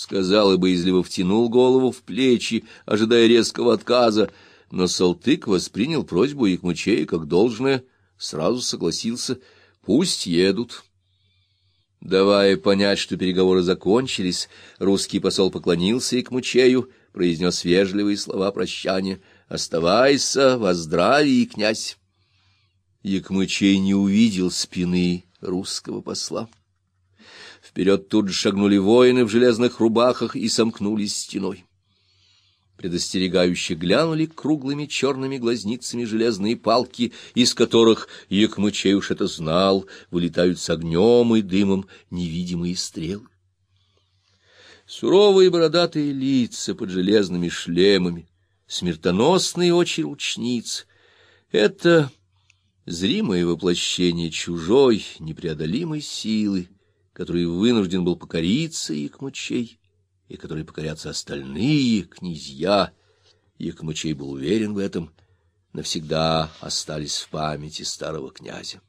сказал и боязливо втянул голову в плечи, ожидая резкого отказа, но Салтык воспринял просьбу Якмычея как должное, сразу согласился, пусть едут. Давая понять, что переговоры закончились, русский посол поклонился Якмычею, произнес вежливые слова прощания. «Оставайся, во здравии, князь!» Якмычей не увидел спины русского посла. Вперед тут же шагнули воины в железных рубахах и сомкнулись стеной. Предостерегающе глянули круглыми черными глазницами железные палки, из которых, Якмычей уж это знал, вылетают с огнем и дымом невидимые стрелы. Суровые бородатые лица под железными шлемами, смертоносные очи ручниц — это зримое воплощение чужой, непреодолимой силы, которой вынужден был покориться Якмучей, и которой покорятся остальные князья. Якмучей был уверен в этом, навсегда остались в памяти старого князя.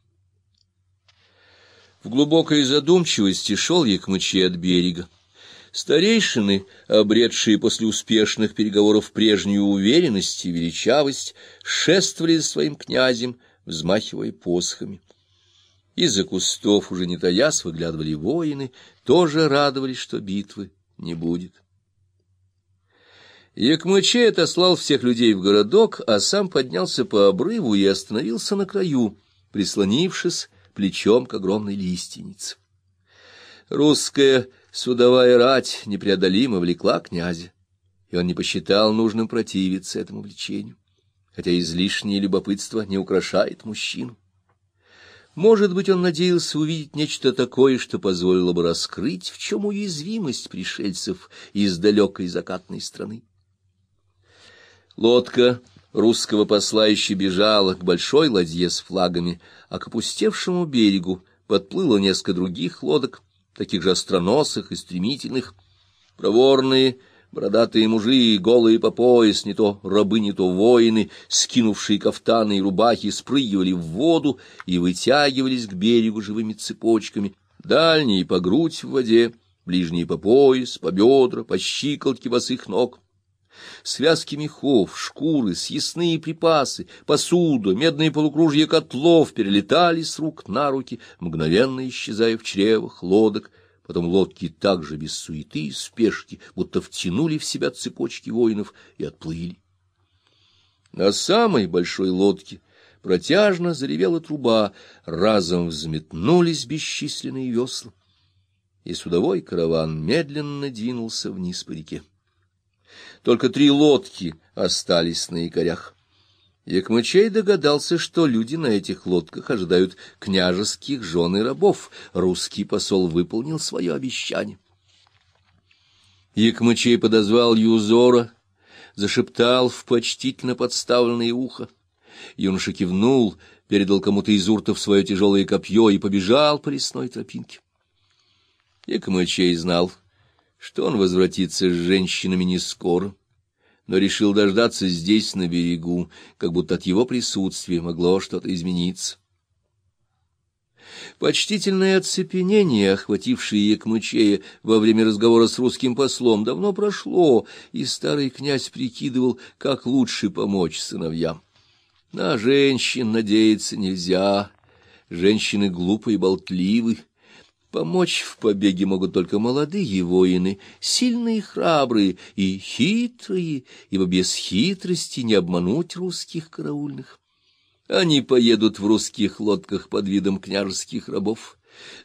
В глубокой задумчивости шел Якмычей от берега. Старейшины, обретшие после успешных переговоров прежнюю уверенность и величавость, шествовали за своим князем, взмахивая посохами. Из-за кустов, уже не таясь, выглядывали воины, тоже радовались, что битвы не будет. Якмычей отослал всех людей в городок, а сам поднялся по обрыву и остановился на краю, прислонившись плечом к огромной лиственнице. Русская судовая рать непреодолимо влекла князя, и он не посчитал нужным противиться этому влечению, хотя излишнее любопытство не украшает мужчину. Может быть, он надеялся увидеть нечто такое, что позволило бы раскрыть, в чем уязвимость пришельцев из далекой закатной страны. Лодка русского посла еще бежала к большой ладье с флагами, а к опустевшему берегу подплыло несколько других лодок, таких же остроносых и стремительных. Проворные Бородатые мужи, голые по пояс, не то рабы, не то воины, скинувшие кафтаны и рубахи, спрыгивали в воду и вытягивались к берегу живыми цепочками, дальние по грудь в воде, ближние по пояс, по бедра, по щиколотке босых ног. Связки мехов, шкуры, съестные припасы, посуда, медные полукружья котлов перелетали с рук на руки, мгновенно исчезая в чревах лодок, Потом лодки также без суеты и спешки, будто втянули в себя цепочки воинов и отплыли. На самой большой лодке протяжно заревела труба, разом взметнулись бесчисленные весла, и судовой караван медленно двинулся вниз по реке. Только три лодки остались на якорях. Якмычей догадался, что люди на этих лодках ожидают княжеских жен и рабов. Русский посол выполнил свое обещание. Якмычей подозвал Юзора, зашептал в почтительно подставленное ухо. Юноша кивнул, передал кому-то из уртов свое тяжелое копье и побежал по лесной тропинке. Якмычей знал, что он возвратится с женщинами не скоро но решил дождаться здесь, на берегу, как будто от его присутствия могло что-то измениться. Почтительное оцепенение, охватившее Якмычея во время разговора с русским послом, давно прошло, и старый князь прикидывал, как лучше помочь сыновьям. На женщин надеяться нельзя, женщины глупы и болтливы, Помочь в побеге могут только молодые воины, сильные храбрые, и хитрые, ибо без хитрости не обмануть русских караульных. Они поедут в русских лодках под видом княжеских рабов.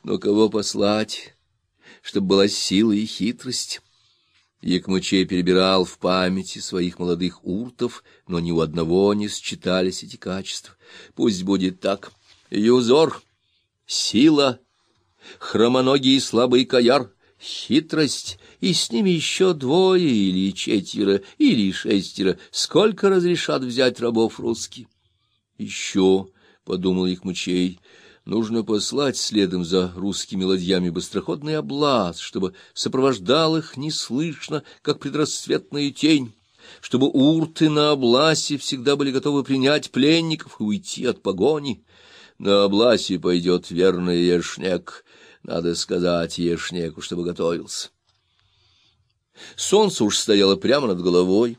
Но кого послать, чтобы была сила и хитрость? Якмычей перебирал в памяти своих молодых уртов, но ни у одного не считались эти качества. Пусть будет так. Юзор, сила — хромоногий и слабый каяр, хитрость, и с ними еще двое или четверо, или шестеро, сколько разрешат взять рабов русские. Еще, — подумал их мучей, — нужно послать следом за русскими ладьями быстроходный облаз, чтобы сопровождал их неслышно, как предрассветная тень, чтобы урты на обласе всегда были готовы принять пленников и уйти от погони. На обласе пойдет верный Ешнек, надо сказать Ешнеку, чтобы готовился. Солнце уж стояло прямо над головой.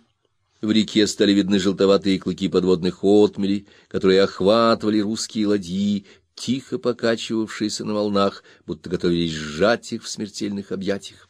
В реке стали видны желтоватые клыки подводных отмелей, которые охватывали русские ладьи, тихо покачивавшиеся на волнах, будто готовились сжать их в смертельных объятиях.